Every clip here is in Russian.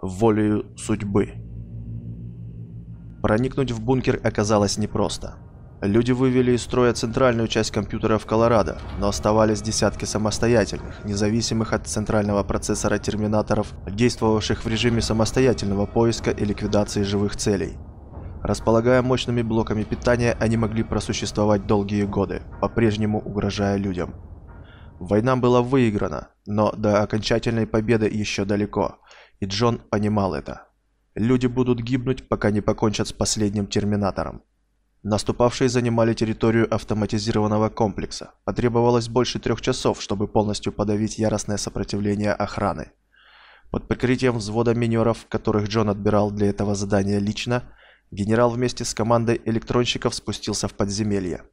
волею судьбы. Проникнуть в бункер оказалось непросто. Люди вывели из строя центральную часть компьютера в Колорадо, но оставались десятки самостоятельных, независимых от центрального процессора терминаторов, действовавших в режиме самостоятельного поиска и ликвидации живых целей. Располагая мощными блоками питания, они могли просуществовать долгие годы, по-прежнему угрожая людям. Война была выиграна, но до окончательной победы еще далеко, и Джон понимал это. Люди будут гибнуть, пока не покончат с последним терминатором. Наступавшие занимали территорию автоматизированного комплекса. Потребовалось больше трех часов, чтобы полностью подавить яростное сопротивление охраны. Под прикрытием взвода минеров, которых Джон отбирал для этого задания лично, генерал вместе с командой электронщиков спустился в подземелье.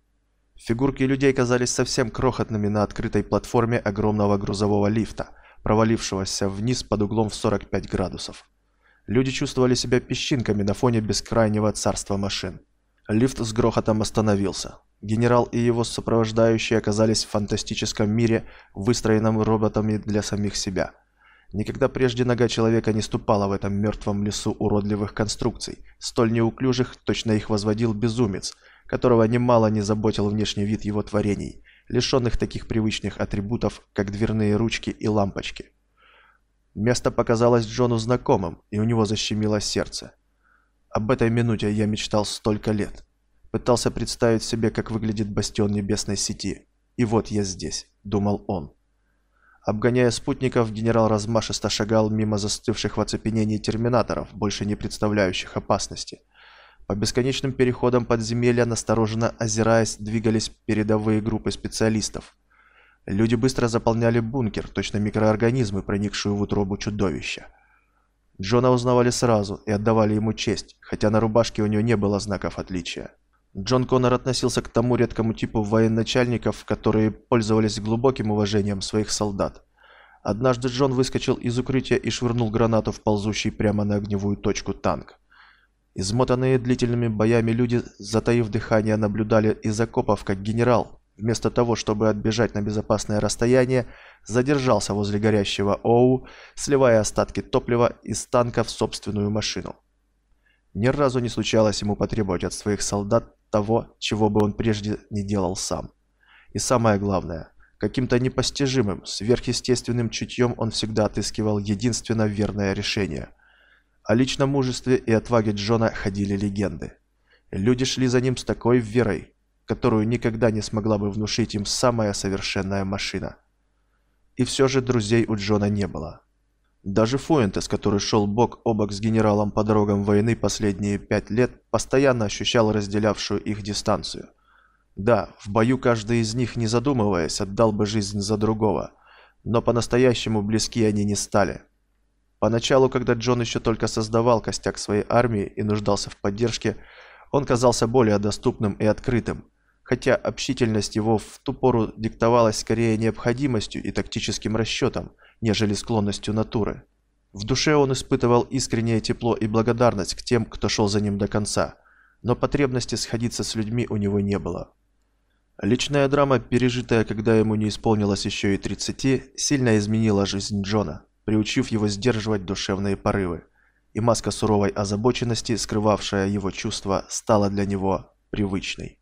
Фигурки людей казались совсем крохотными на открытой платформе огромного грузового лифта, провалившегося вниз под углом в 45 градусов. Люди чувствовали себя песчинками на фоне бескрайнего царства машин. Лифт с грохотом остановился. Генерал и его сопровождающие оказались в фантастическом мире, выстроенном роботами для самих себя. Никогда прежде нога человека не ступала в этом мертвом лесу уродливых конструкций, столь неуклюжих точно их возводил безумец, которого немало не заботил внешний вид его творений, лишенных таких привычных атрибутов, как дверные ручки и лампочки. Место показалось Джону знакомым, и у него защемило сердце. Об этой минуте я мечтал столько лет. Пытался представить себе, как выглядит бастион небесной сети. И вот я здесь, думал он. Обгоняя спутников, генерал размашисто шагал мимо застывших в оцепенении терминаторов, больше не представляющих опасности. По бесконечным переходам подземелья, настороженно озираясь, двигались передовые группы специалистов. Люди быстро заполняли бункер, точно микроорганизмы, проникшие в утробу чудовища. Джона узнавали сразу и отдавали ему честь, хотя на рубашке у него не было знаков отличия. Джон Коннор относился к тому редкому типу военачальников, которые пользовались глубоким уважением своих солдат. Однажды Джон выскочил из укрытия и швырнул гранату в ползущий прямо на огневую точку танк. Измотанные длительными боями люди, затаив дыхание, наблюдали из окопов, как генерал, вместо того, чтобы отбежать на безопасное расстояние, задержался возле горящего ОУ, сливая остатки топлива из танка в собственную машину. Ни разу не случалось ему потребовать от своих солдат того, чего бы он прежде не делал сам. И самое главное, каким-то непостижимым, сверхъестественным чутьем он всегда отыскивал единственно верное решение. О личном мужестве и отваге Джона ходили легенды. Люди шли за ним с такой верой, которую никогда не смогла бы внушить им самая совершенная машина. И все же друзей у Джона не было. Даже Фуэнтес, который шел бок о бок с генералом по дорогам войны последние пять лет, постоянно ощущал разделявшую их дистанцию. Да, в бою каждый из них, не задумываясь, отдал бы жизнь за другого, но по-настоящему близки они не стали. Поначалу, когда Джон еще только создавал костяк своей армии и нуждался в поддержке, он казался более доступным и открытым, хотя общительность его в ту пору диктовалась скорее необходимостью и тактическим расчетом, нежели склонностью натуры. В душе он испытывал искреннее тепло и благодарность к тем, кто шел за ним до конца, но потребности сходиться с людьми у него не было. Личная драма, пережитая, когда ему не исполнилось еще и 30, сильно изменила жизнь Джона, приучив его сдерживать душевные порывы, и маска суровой озабоченности, скрывавшая его чувства, стала для него привычной.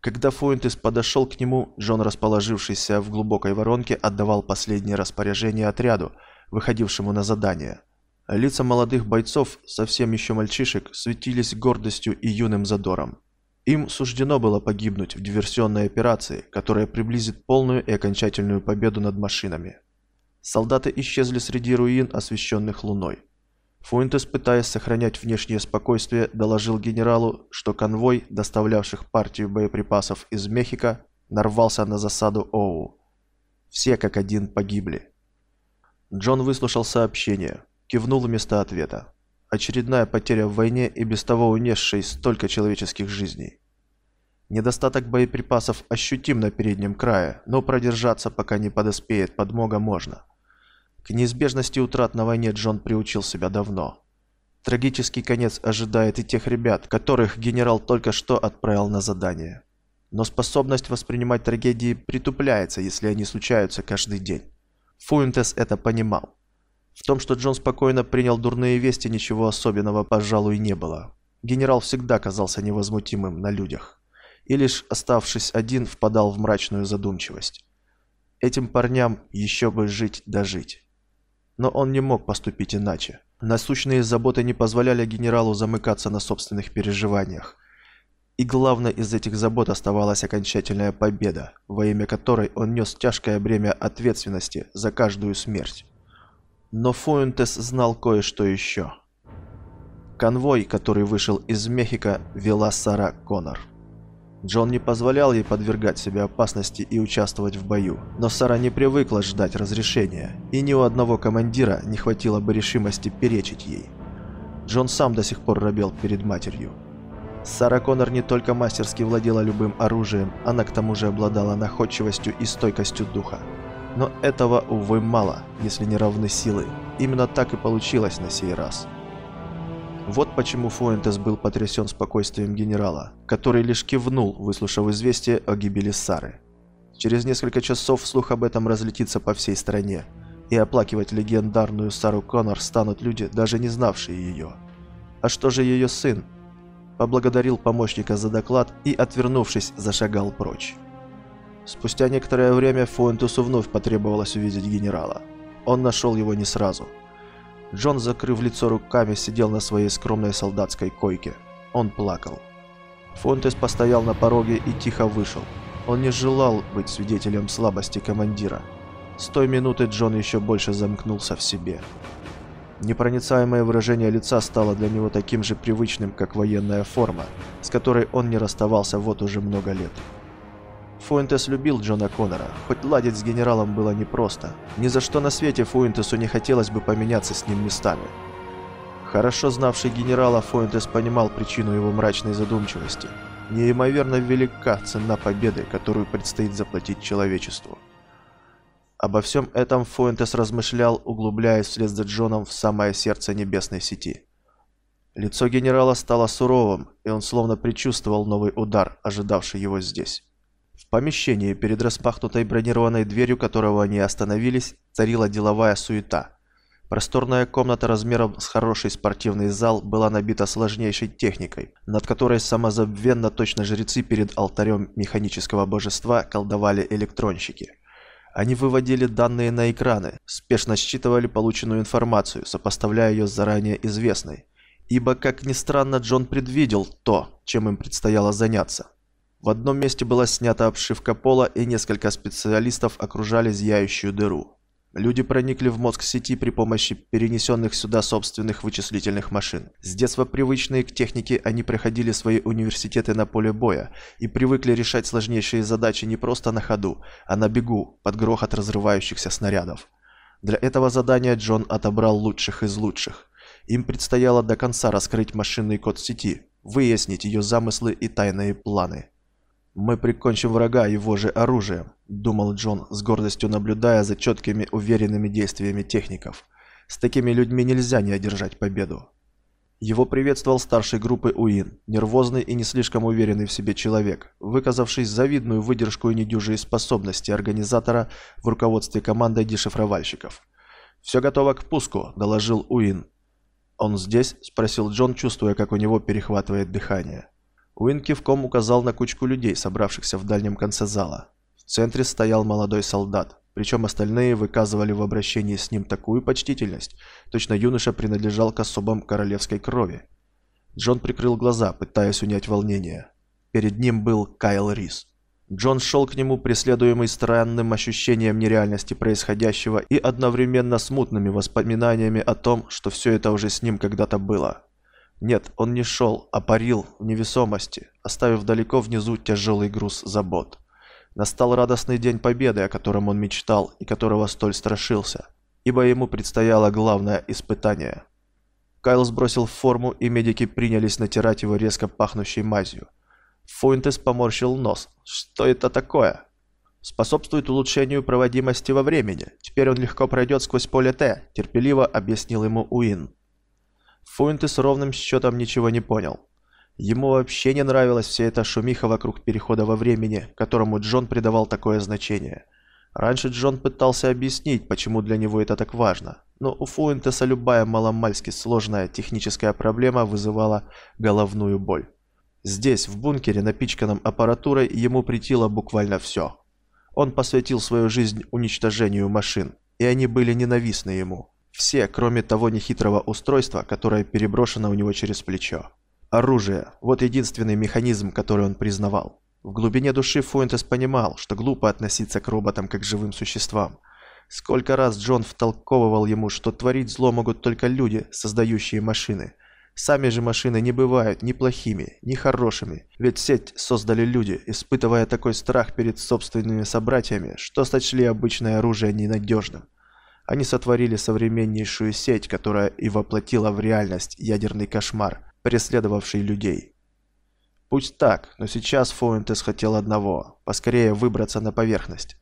Когда Фуэнтес подошел к нему, Джон, расположившийся в глубокой воронке, отдавал последние распоряжения отряду, выходившему на задание. Лица молодых бойцов, совсем еще мальчишек, светились гордостью и юным задором. Им суждено было погибнуть в диверсионной операции, которая приблизит полную и окончательную победу над машинами. Солдаты исчезли среди руин, освещенных луной. Фуэнтес, пытаясь сохранять внешнее спокойствие, доложил генералу, что конвой, доставлявших партию боеприпасов из Мехико, нарвался на засаду Оу. Все как один погибли. Джон выслушал сообщение, кивнул вместо ответа. Очередная потеря в войне и без того унесшей столько человеческих жизней. Недостаток боеприпасов ощутим на переднем крае, но продержаться, пока не подоспеет подмога, можно. К неизбежности утрат на войне Джон приучил себя давно. Трагический конец ожидает и тех ребят, которых генерал только что отправил на задание. Но способность воспринимать трагедии притупляется, если они случаются каждый день. Фуэнтес это понимал. В том, что Джон спокойно принял дурные вести, ничего особенного, пожалуй, не было. Генерал всегда казался невозмутимым на людях. И лишь оставшись один, впадал в мрачную задумчивость. Этим парням еще бы жить да жить. Но он не мог поступить иначе. Насущные заботы не позволяли генералу замыкаться на собственных переживаниях. И главной из этих забот оставалась окончательная победа, во имя которой он нес тяжкое бремя ответственности за каждую смерть. Но Фуэнтес знал кое-что еще. Конвой, который вышел из Мехико, вела Сара Коннор. Джон не позволял ей подвергать себе опасности и участвовать в бою, но Сара не привыкла ждать разрешения, и ни у одного командира не хватило бы решимости перечить ей. Джон сам до сих пор робел перед матерью. Сара Коннор не только мастерски владела любым оружием, она к тому же обладала находчивостью и стойкостью духа. Но этого, увы, мало, если не равны силы. Именно так и получилось на сей раз. Вот почему Фуэнтес был потрясен спокойствием генерала, который лишь кивнул, выслушав известие о гибели Сары. Через несколько часов слух об этом разлетится по всей стране, и оплакивать легендарную Сару Коннор станут люди, даже не знавшие ее. А что же ее сын? поблагодарил помощника за доклад и, отвернувшись, зашагал прочь. Спустя некоторое время Фуэнтусу вновь потребовалось увидеть генерала. Он нашел его не сразу. Джон, закрыв лицо руками, сидел на своей скромной солдатской койке. Он плакал. Фуэнтес постоял на пороге и тихо вышел. Он не желал быть свидетелем слабости командира. С той минуты Джон еще больше замкнулся в себе. Непроницаемое выражение лица стало для него таким же привычным, как военная форма, с которой он не расставался вот уже много лет. Фуэнтес любил Джона Коннора, хоть ладить с генералом было непросто. Ни за что на свете Фуэнтесу не хотелось бы поменяться с ним местами. Хорошо знавший генерала, Фуэнтес понимал причину его мрачной задумчивости. Неимоверно велика цена победы, которую предстоит заплатить человечеству. Обо всем этом Фуэнтес размышлял, углубляясь вслед за Джоном в самое сердце небесной сети. Лицо генерала стало суровым, и он словно предчувствовал новый удар, ожидавший его здесь. Помещении, перед распахнутой бронированной дверью которого они остановились, царила деловая суета. Просторная комната размером с хороший спортивный зал была набита сложнейшей техникой, над которой самозабвенно точно жрецы перед алтарем механического божества колдовали электронщики – они выводили данные на экраны, спешно считывали полученную информацию, сопоставляя ее с заранее известной. Ибо, как ни странно, Джон предвидел то, чем им предстояло заняться. В одном месте была снята обшивка пола, и несколько специалистов окружали зияющую дыру. Люди проникли в мозг сети при помощи перенесенных сюда собственных вычислительных машин. С детства привычные к технике, они проходили свои университеты на поле боя и привыкли решать сложнейшие задачи не просто на ходу, а на бегу, под грохот разрывающихся снарядов. Для этого задания Джон отобрал лучших из лучших. Им предстояло до конца раскрыть машинный код сети, выяснить ее замыслы и тайные планы. «Мы прикончим врага его же оружием», – думал Джон, с гордостью наблюдая за четкими, уверенными действиями техников. «С такими людьми нельзя не одержать победу». Его приветствовал старший группы Уин, нервозный и не слишком уверенный в себе человек, выказавший завидную выдержку и недюжие способности организатора в руководстве командой дешифровальщиков. «Все готово к пуску», – доложил Уин. «Он здесь?» – спросил Джон, чувствуя, как у него перехватывает дыхание. Уин кивком указал на кучку людей, собравшихся в дальнем конце зала. В центре стоял молодой солдат, причем остальные выказывали в обращении с ним такую почтительность, точно юноша принадлежал к особам королевской крови. Джон прикрыл глаза, пытаясь унять волнение. Перед ним был Кайл Рис. Джон шел к нему, преследуемый странным ощущением нереальности происходящего и одновременно смутными воспоминаниями о том, что все это уже с ним когда-то было. Нет, он не шел, а парил в невесомости, оставив далеко внизу тяжелый груз забот. Настал радостный день победы, о котором он мечтал и которого столь страшился, ибо ему предстояло главное испытание. Кайл сбросил форму, и медики принялись натирать его резко пахнущей мазью. Фуинтес поморщил нос. Что это такое? Способствует улучшению проводимости во времени. Теперь он легко пройдет сквозь поле Т, терпеливо объяснил ему Уин. Фуэнтес ровным счетом ничего не понял. Ему вообще не нравилась вся эта шумиха вокруг перехода во времени, которому Джон придавал такое значение. Раньше Джон пытался объяснить, почему для него это так важно, но у Фуэнтеса любая маломальски сложная техническая проблема вызывала головную боль. Здесь, в бункере, напичканном аппаратурой, ему притило буквально все. Он посвятил свою жизнь уничтожению машин, и они были ненавистны ему. Все, кроме того нехитрого устройства, которое переброшено у него через плечо. Оружие – вот единственный механизм, который он признавал. В глубине души Фуэнтес понимал, что глупо относиться к роботам как к живым существам. Сколько раз Джон втолковывал ему, что творить зло могут только люди, создающие машины. Сами же машины не бывают ни плохими, ни хорошими, ведь сеть создали люди, испытывая такой страх перед собственными собратьями, что сочли обычное оружие ненадежным. Они сотворили современнейшую сеть, которая и воплотила в реальность ядерный кошмар, преследовавший людей. Пусть так, но сейчас Фуэнтес хотел одного – поскорее выбраться на поверхность.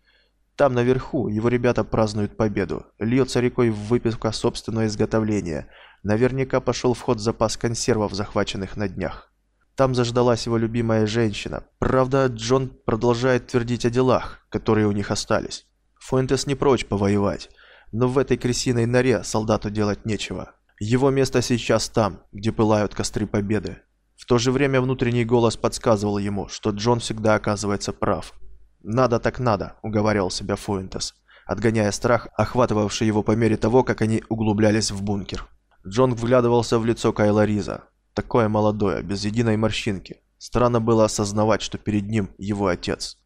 Там наверху его ребята празднуют победу. Льется рекой выпивка собственного изготовления. Наверняка пошел в ход запас консервов, захваченных на днях. Там заждалась его любимая женщина. Правда, Джон продолжает твердить о делах, которые у них остались. Фуэнтес не прочь повоевать, но в этой крысиной норе солдату делать нечего. Его место сейчас там, где пылают костры победы. В то же время внутренний голос подсказывал ему, что Джон всегда оказывается прав. «Надо так надо», — уговаривал себя Фуэнтес, отгоняя страх, охватывавший его по мере того, как они углублялись в бункер. Джон вглядывался в лицо Кайла Риза. Такое молодое, без единой морщинки. Странно было осознавать, что перед ним его отец.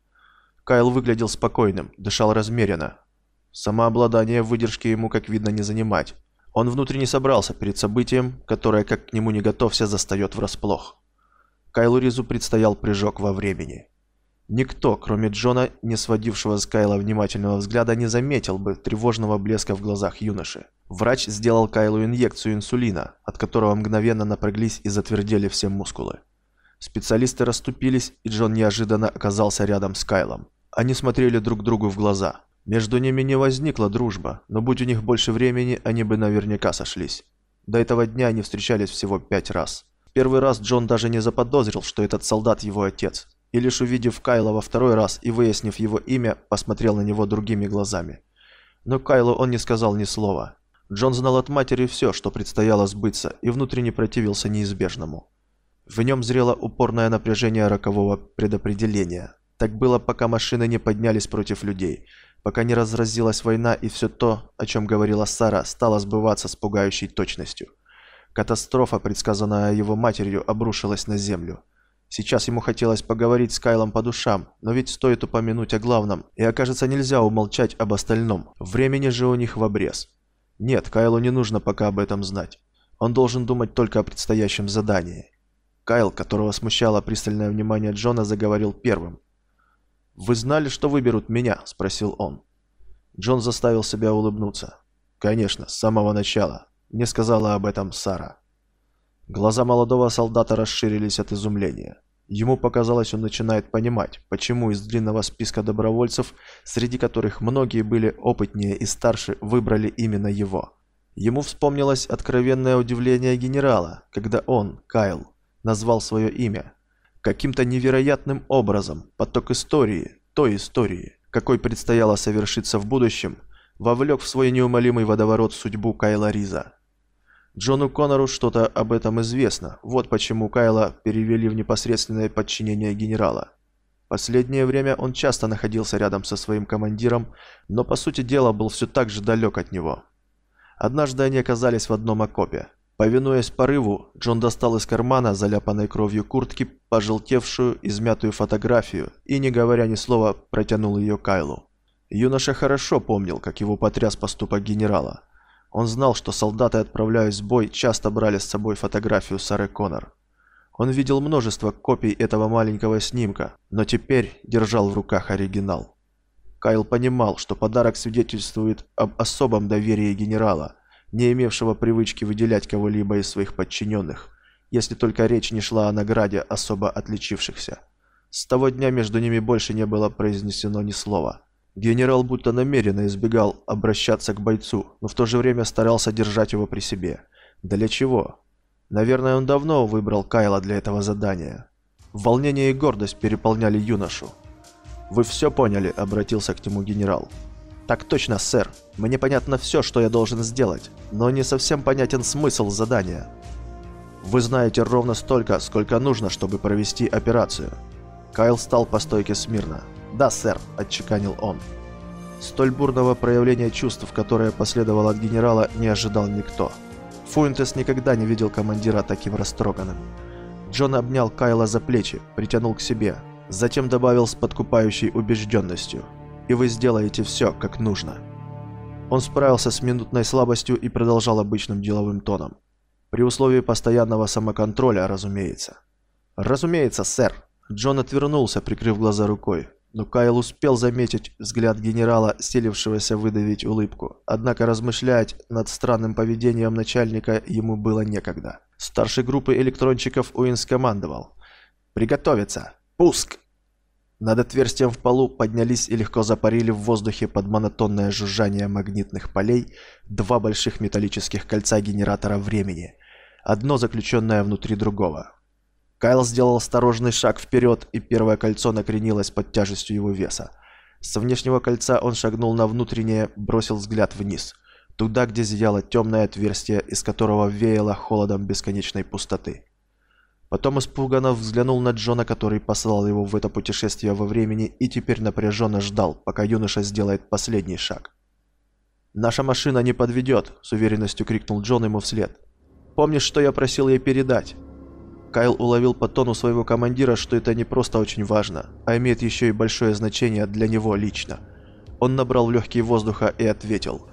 Кайл выглядел спокойным, дышал размеренно. Самообладание выдержки ему, как видно, не занимать. Он внутренне собрался перед событием, которое, как к нему не готовься, застает врасплох. Кайлу Ризу предстоял прыжок во времени. Никто, кроме Джона, не сводившего с Кайла внимательного взгляда, не заметил бы тревожного блеска в глазах юноши. Врач сделал Кайлу инъекцию инсулина, от которого мгновенно напряглись и затвердели все мускулы. Специалисты расступились, и Джон неожиданно оказался рядом с Кайлом. Они смотрели друг другу в глаза. Между ними не возникла дружба, но будь у них больше времени, они бы наверняка сошлись. До этого дня они встречались всего пять раз. Первый раз Джон даже не заподозрил, что этот солдат его отец, и лишь увидев Кайла во второй раз и выяснив его имя, посмотрел на него другими глазами. Но Кайлу он не сказал ни слова. Джон знал от матери все, что предстояло сбыться, и внутренне противился неизбежному. В нем зрело упорное напряжение рокового предопределения. Так было, пока машины не поднялись против людей – пока не разразилась война и все то, о чем говорила Сара, стало сбываться с пугающей точностью. Катастрофа, предсказанная его матерью, обрушилась на землю. Сейчас ему хотелось поговорить с Кайлом по душам, но ведь стоит упомянуть о главном, и окажется нельзя умолчать об остальном. Времени же у них в обрез. Нет, Кайлу не нужно пока об этом знать. Он должен думать только о предстоящем задании. Кайл, которого смущало пристальное внимание Джона, заговорил первым. «Вы знали, что выберут меня?» – спросил он. Джон заставил себя улыбнуться. «Конечно, с самого начала. Мне сказала об этом Сара». Глаза молодого солдата расширились от изумления. Ему показалось, он начинает понимать, почему из длинного списка добровольцев, среди которых многие были опытнее и старше, выбрали именно его. Ему вспомнилось откровенное удивление генерала, когда он, Кайл, назвал свое имя, Каким-то невероятным образом поток истории, той истории, какой предстояло совершиться в будущем, вовлек в свой неумолимый водоворот судьбу Кайла Риза. Джону Коннору что-то об этом известно, вот почему Кайла перевели в непосредственное подчинение генерала. Последнее время он часто находился рядом со своим командиром, но по сути дела был все так же далек от него. Однажды они оказались в одном окопе. Повинуясь порыву, Джон достал из кармана, заляпанной кровью куртки, пожелтевшую, измятую фотографию и, не говоря ни слова, протянул ее Кайлу. Юноша хорошо помнил, как его потряс поступок генерала. Он знал, что солдаты, отправляясь в бой, часто брали с собой фотографию Сары Коннор. Он видел множество копий этого маленького снимка, но теперь держал в руках оригинал. Кайл понимал, что подарок свидетельствует об особом доверии генерала – не имевшего привычки выделять кого-либо из своих подчиненных, если только речь не шла о награде особо отличившихся. С того дня между ними больше не было произнесено ни слова. Генерал будто намеренно избегал обращаться к бойцу, но в то же время старался держать его при себе. Для чего? Наверное, он давно выбрал Кайла для этого задания. Волнение и гордость переполняли юношу. «Вы все поняли?» – обратился к нему генерал. «Так точно, сэр. Мне понятно все, что я должен сделать, но не совсем понятен смысл задания. Вы знаете ровно столько, сколько нужно, чтобы провести операцию». Кайл стал по стойке смирно. «Да, сэр», – отчеканил он. Столь бурного проявления чувств, которое последовало от генерала, не ожидал никто. Фуэнтес никогда не видел командира таким растроганным. Джон обнял Кайла за плечи, притянул к себе, затем добавил с подкупающей убежденностью – и вы сделаете все, как нужно». Он справился с минутной слабостью и продолжал обычным деловым тоном. При условии постоянного самоконтроля, разумеется. «Разумеется, сэр». Джон отвернулся, прикрыв глаза рукой. Но Кайл успел заметить взгляд генерала, силившегося выдавить улыбку. Однако размышлять над странным поведением начальника ему было некогда. Старший группы электрончиков Уин скомандовал. «Приготовиться! Пуск!» Над отверстием в полу поднялись и легко запарили в воздухе под монотонное жужжание магнитных полей два больших металлических кольца генератора времени, одно заключенное внутри другого. Кайл сделал осторожный шаг вперед, и первое кольцо накренилось под тяжестью его веса. С внешнего кольца он шагнул на внутреннее, бросил взгляд вниз, туда, где зияло темное отверстие, из которого веяло холодом бесконечной пустоты. Потом испуганно взглянул на Джона, который послал его в это путешествие во времени, и теперь напряженно ждал, пока юноша сделает последний шаг. «Наша машина не подведет», — с уверенностью крикнул Джон ему вслед. «Помнишь, что я просил ей передать?» Кайл уловил по тону своего командира, что это не просто очень важно, а имеет еще и большое значение для него лично. Он набрал легкие воздуха и ответил.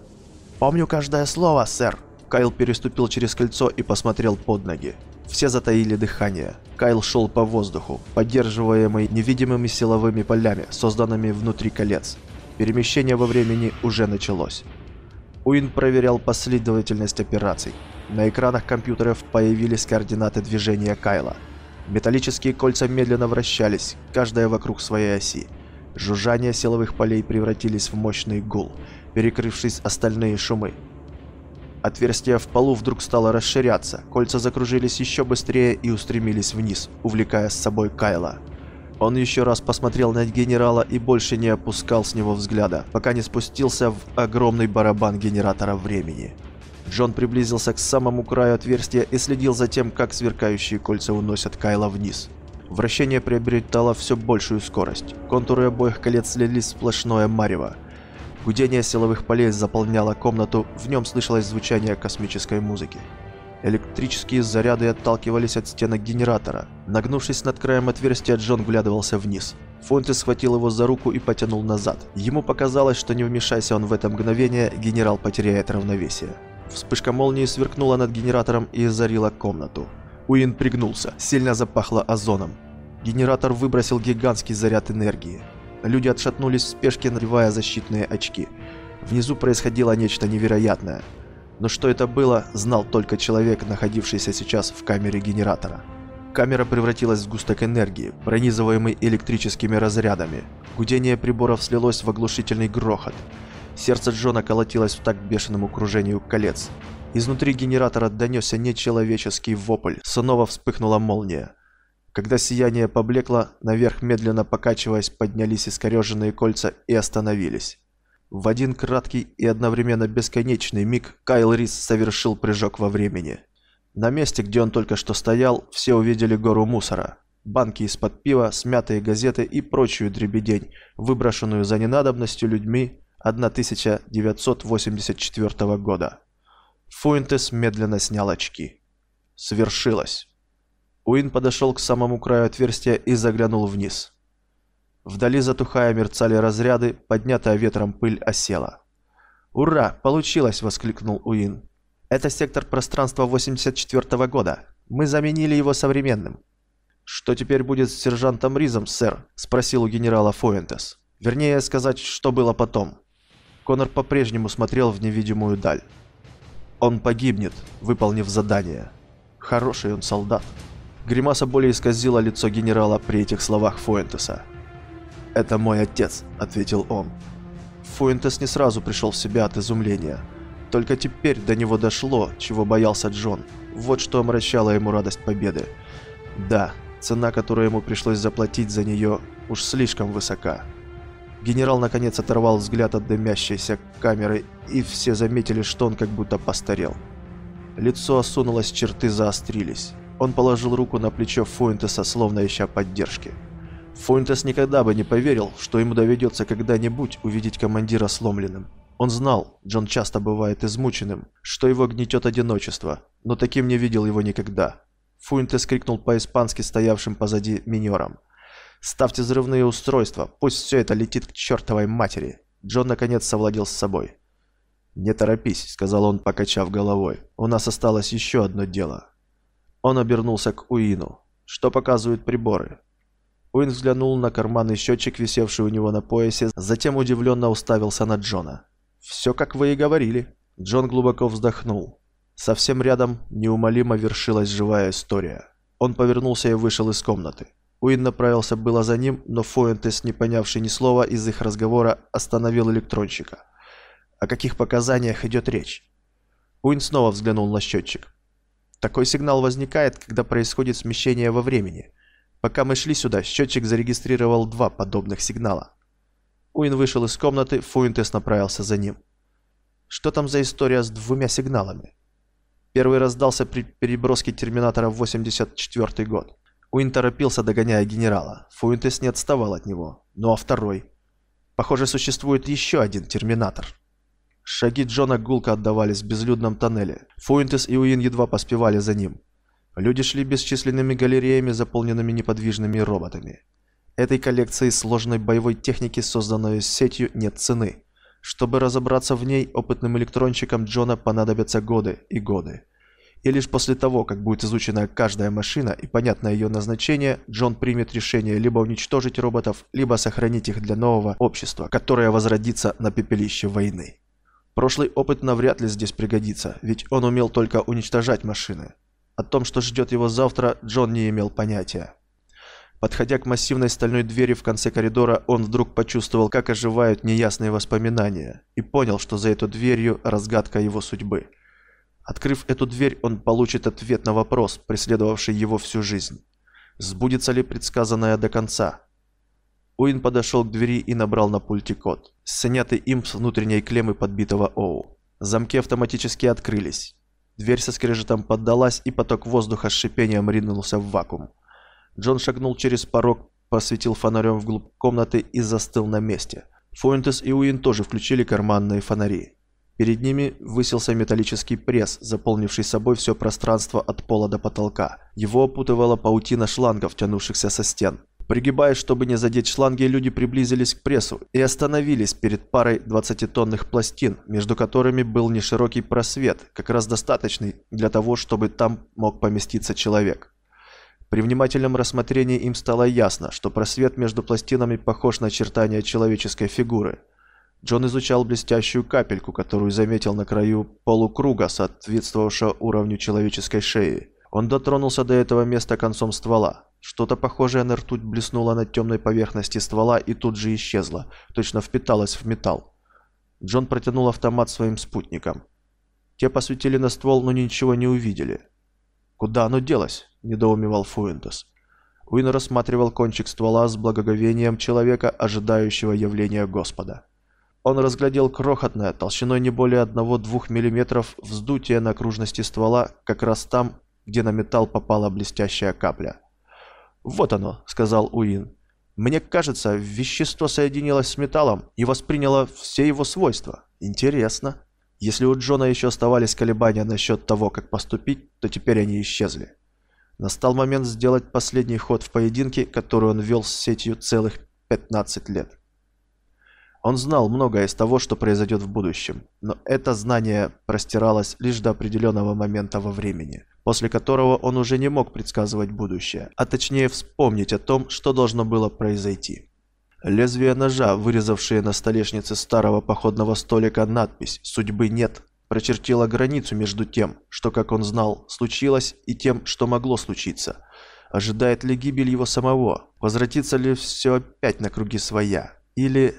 «Помню каждое слово, сэр!» Кайл переступил через кольцо и посмотрел под ноги. Все затаили дыхание. Кайл шел по воздуху, поддерживаемый невидимыми силовыми полями, созданными внутри колец. Перемещение во времени уже началось. Уин проверял последовательность операций. На экранах компьютеров появились координаты движения Кайла. Металлические кольца медленно вращались, каждая вокруг своей оси. Жужжание силовых полей превратились в мощный гул, перекрывшись остальные шумы. Отверстие в полу вдруг стало расширяться, кольца закружились еще быстрее и устремились вниз, увлекая с собой Кайла. Он еще раз посмотрел на генерала и больше не опускал с него взгляда, пока не спустился в огромный барабан генератора времени. Джон приблизился к самому краю отверстия и следил за тем, как сверкающие кольца уносят Кайла вниз. Вращение приобретало все большую скорость. Контуры обоих колец слились в сплошное марево. Гудение силовых полей заполняло комнату, в нем слышалось звучание космической музыки. Электрические заряды отталкивались от стенок генератора. Нагнувшись над краем отверстия, Джон вглядывался вниз. Фонте схватил его за руку и потянул назад. Ему показалось, что не вмешайся он в это мгновение, генерал потеряет равновесие. Вспышка молнии сверкнула над генератором и озарила комнату. Уин пригнулся, сильно запахло озоном. Генератор выбросил гигантский заряд энергии. Люди отшатнулись в спешке, надевая защитные очки. Внизу происходило нечто невероятное. Но что это было, знал только человек, находившийся сейчас в камере генератора. Камера превратилась в густок энергии, пронизываемый электрическими разрядами. Гудение приборов слилось в оглушительный грохот. Сердце Джона колотилось в так бешеному кружению колец. Изнутри генератора донесся нечеловеческий вопль. Снова вспыхнула молния. Когда сияние поблекло, наверх медленно покачиваясь, поднялись искореженные кольца и остановились. В один краткий и одновременно бесконечный миг Кайл Рис совершил прыжок во времени. На месте, где он только что стоял, все увидели гору мусора. Банки из-под пива, смятые газеты и прочую дребедень, выброшенную за ненадобностью людьми 1984 года. Фуэнтес медленно снял очки. Свершилось. Уин подошел к самому краю отверстия и заглянул вниз. Вдали затухая мерцали разряды, поднятая ветром пыль осела. «Ура! Получилось!» – воскликнул Уин. «Это сектор пространства 84 -го года. Мы заменили его современным». «Что теперь будет с сержантом Ризом, сэр?» – спросил у генерала Фуэнтес. Вернее сказать, что было потом. Конор по-прежнему смотрел в невидимую даль. Он погибнет, выполнив задание. Хороший он солдат. Гримаса боли исказила лицо генерала при этих словах Фуэнтеса. «Это мой отец», — ответил он. Фуэнтес не сразу пришел в себя от изумления. Только теперь до него дошло, чего боялся Джон. Вот что омрачало ему радость победы. Да, цена, которую ему пришлось заплатить за нее, уж слишком высока. Генерал наконец оторвал взгляд от дымящейся камеры, и все заметили, что он как будто постарел. Лицо осунулось, черты заострились. Он положил руку на плечо Фуэнтеса, словно ища поддержки. Фуэнтес никогда бы не поверил, что ему доведется когда-нибудь увидеть командира сломленным. Он знал, Джон часто бывает измученным, что его гнетет одиночество, но таким не видел его никогда. Фуэнтес крикнул по-испански стоявшим позади минерам. «Ставьте взрывные устройства, пусть все это летит к чертовой матери!» Джон наконец совладел с собой. «Не торопись», — сказал он, покачав головой. «У нас осталось еще одно дело». Он обернулся к Уину. «Что показывают приборы?» Уин взглянул на карманный счетчик, висевший у него на поясе, затем удивленно уставился на Джона. «Все, как вы и говорили». Джон глубоко вздохнул. Совсем рядом неумолимо вершилась живая история. Он повернулся и вышел из комнаты. Уин направился было за ним, но Фуэнтес, не понявший ни слова из их разговора, остановил электронщика. О каких показаниях идет речь? Уин снова взглянул на счетчик. Такой сигнал возникает, когда происходит смещение во времени. Пока мы шли сюда, счетчик зарегистрировал два подобных сигнала. Уин вышел из комнаты, Фуинтес направился за ним. Что там за история с двумя сигналами? Первый раздался при переброске Терминатора в 84 год. Уин торопился, догоняя генерала. Фуинтес не отставал от него. Ну а второй? Похоже, существует еще один Терминатор. Шаги Джона гулко отдавались в безлюдном тоннеле. Фуинтес и Уин едва поспевали за ним. Люди шли бесчисленными галереями, заполненными неподвижными роботами. Этой коллекции сложной боевой техники, созданной сетью, нет цены. Чтобы разобраться в ней, опытным электронщикам Джона понадобятся годы и годы. И лишь после того, как будет изучена каждая машина и понятно ее назначение, Джон примет решение либо уничтожить роботов, либо сохранить их для нового общества, которое возродится на пепелище войны. Прошлый опыт навряд ли здесь пригодится, ведь он умел только уничтожать машины. О том, что ждет его завтра, Джон не имел понятия. Подходя к массивной стальной двери в конце коридора, он вдруг почувствовал, как оживают неясные воспоминания, и понял, что за эту дверью разгадка его судьбы. Открыв эту дверь, он получит ответ на вопрос, преследовавший его всю жизнь. Сбудется ли предсказанное до конца? Уин подошел к двери и набрал на пульте код, снятый им с внутренней клеммы подбитого ОУ. Замки автоматически открылись. Дверь со скрежетом поддалась, и поток воздуха с шипением ринулся в вакуум. Джон шагнул через порог, посветил фонарем вглубь комнаты и застыл на месте. Фуэнтес и Уин тоже включили карманные фонари. Перед ними высился металлический пресс, заполнивший собой все пространство от пола до потолка. Его опутывала паутина шлангов, тянувшихся со стен. Пригибаясь, чтобы не задеть шланги, люди приблизились к прессу и остановились перед парой 20-тонных пластин, между которыми был неширокий просвет, как раз достаточный для того, чтобы там мог поместиться человек. При внимательном рассмотрении им стало ясно, что просвет между пластинами похож на очертания человеческой фигуры. Джон изучал блестящую капельку, которую заметил на краю полукруга, соответствовавшего уровню человеческой шеи. Он дотронулся до этого места концом ствола. Что-то похожее на ртуть блеснуло на темной поверхности ствола и тут же исчезло, точно впиталось в металл. Джон протянул автомат своим спутникам. Те посветили на ствол, но ничего не увидели. «Куда оно делось?» – недоумевал Фуэнтес. Уин рассматривал кончик ствола с благоговением человека, ожидающего явления Господа. Он разглядел крохотное, толщиной не более 1-2 мм вздутие на окружности ствола, как раз там, где на металл попала блестящая капля. «Вот оно», — сказал Уин. «Мне кажется, вещество соединилось с металлом и восприняло все его свойства. Интересно». Если у Джона еще оставались колебания насчет того, как поступить, то теперь они исчезли. Настал момент сделать последний ход в поединке, который он вел с сетью целых 15 лет. Он знал многое из того, что произойдет в будущем, но это знание простиралось лишь до определенного момента во времени после которого он уже не мог предсказывать будущее, а точнее вспомнить о том, что должно было произойти. Лезвие ножа, вырезавшее на столешнице старого походного столика надпись «Судьбы нет», прочертило границу между тем, что, как он знал, случилось, и тем, что могло случиться. Ожидает ли гибель его самого? Возвратится ли все опять на круги своя? Или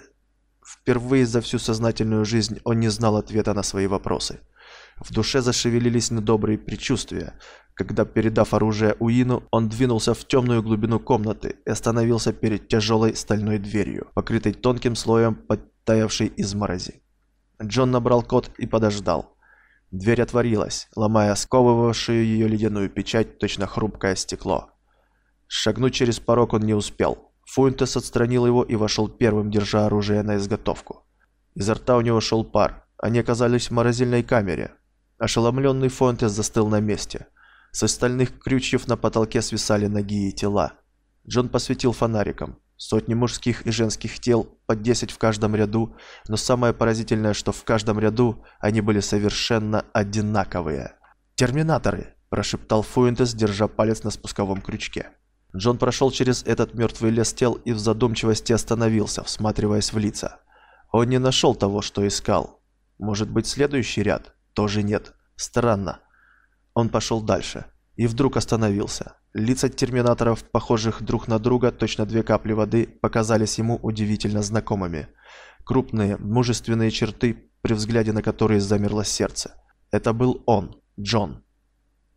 впервые за всю сознательную жизнь он не знал ответа на свои вопросы? В душе зашевелились недобрые предчувствия. Когда, передав оружие Уину, он двинулся в темную глубину комнаты и остановился перед тяжелой стальной дверью, покрытой тонким слоем подтаявшей изморози. Джон набрал код и подождал. Дверь отворилась, ломая сковывавшую ее ледяную печать, точно хрупкое стекло. Шагнуть через порог он не успел. Фуэнтес отстранил его и вошел первым, держа оружие на изготовку. Изо рта у него шел пар. Они оказались в морозильной камере. Ошеломленный Фуэнтес застыл на месте. С остальных крючьев на потолке свисали ноги и тела. Джон посветил фонариком. Сотни мужских и женских тел, по 10 в каждом ряду, но самое поразительное, что в каждом ряду они были совершенно одинаковые. «Терминаторы!» – прошептал Фуэнтес, держа палец на спусковом крючке. Джон прошел через этот мертвый лес тел и в задумчивости остановился, всматриваясь в лица. Он не нашел того, что искал. Может быть, следующий ряд? Тоже нет. Странно. Он пошел дальше. И вдруг остановился. Лица терминаторов, похожих друг на друга, точно две капли воды, показались ему удивительно знакомыми. Крупные, мужественные черты, при взгляде на которые замерло сердце. Это был он, Джон.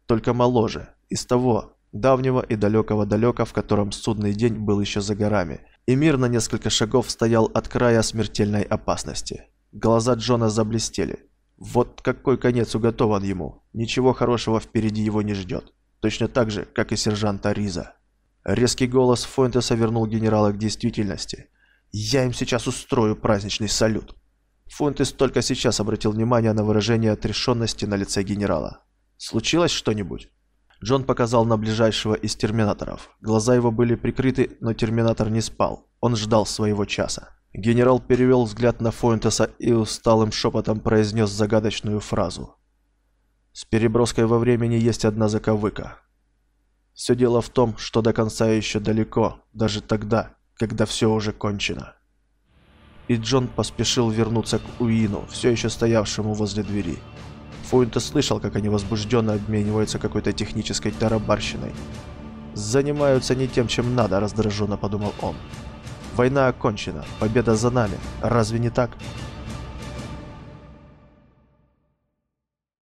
Только моложе, из того, давнего и далекого-далека, в котором судный день был еще за горами, и мир на несколько шагов стоял от края смертельной опасности. Глаза Джона заблестели. Вот какой конец уготован ему. Ничего хорошего впереди его не ждет. Точно так же, как и сержанта Риза. Резкий голос Фуэнтеса вернул генерала к действительности. «Я им сейчас устрою праздничный салют». Фуэнтес только сейчас обратил внимание на выражение отрешенности на лице генерала. «Случилось что-нибудь?» Джон показал на ближайшего из терминаторов. Глаза его были прикрыты, но терминатор не спал. Он ждал своего часа. Генерал перевел взгляд на Фойнтеса и усталым шепотом произнес загадочную фразу. С переброской во времени есть одна заковыка. Все дело в том, что до конца еще далеко, даже тогда, когда все уже кончено. И Джон поспешил вернуться к Уину, все еще стоявшему возле двери. Фуинта слышал, как они возбужденно обмениваются какой-то технической тарабарщиной. «Занимаются не тем, чем надо», – раздраженно подумал он. «Война окончена, победа за нами. Разве не так?»